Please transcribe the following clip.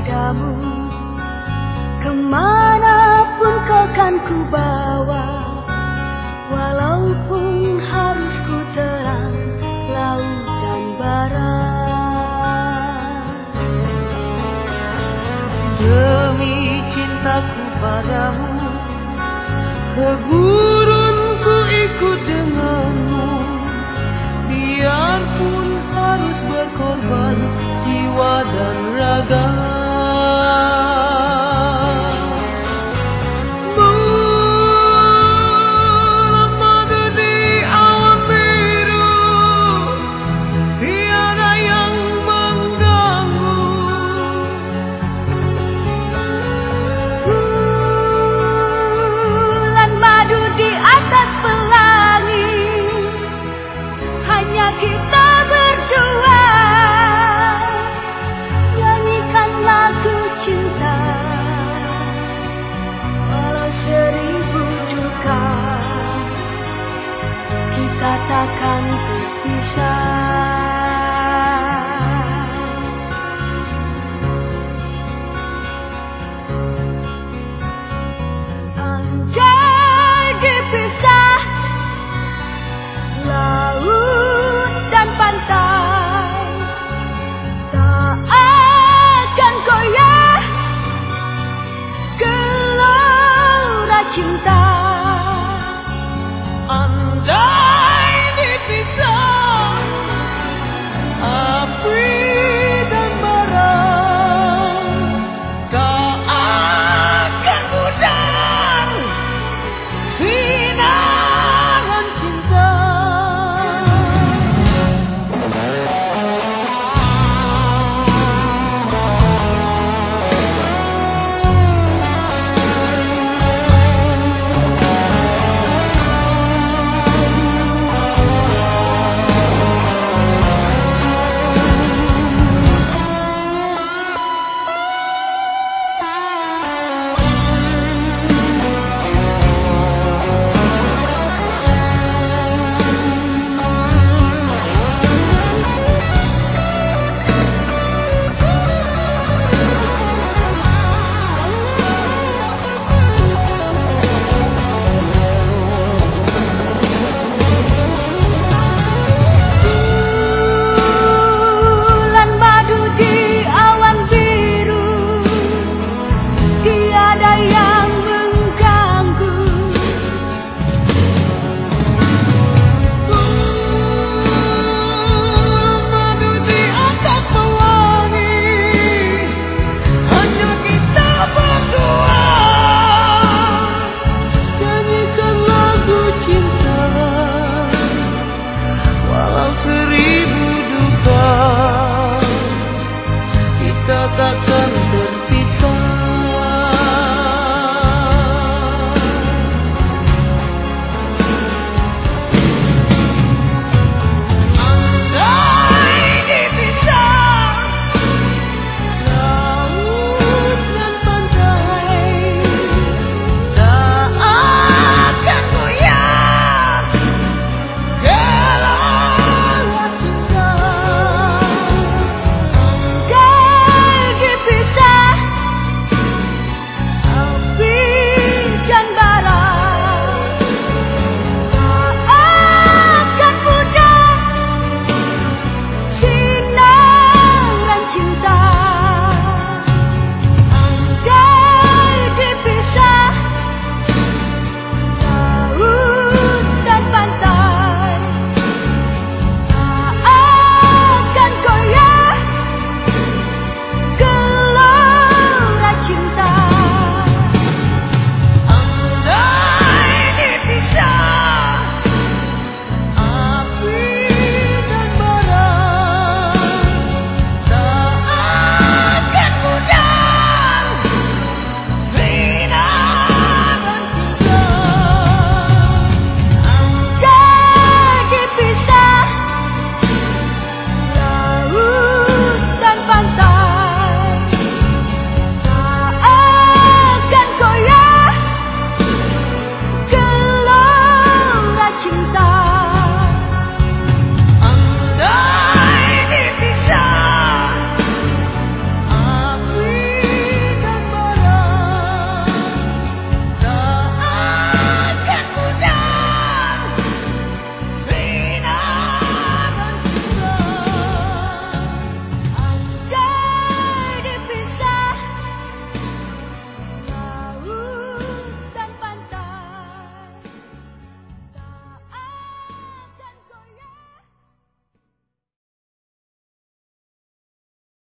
padamu Ke mana pun kau kan ku bawa Walaupun harus ku terang laut dan barat Demi cintaku padamu Ke Kita berpisah Andai dipisah Laut dan pantai. Tak akan goyah Gelora cinta. Andai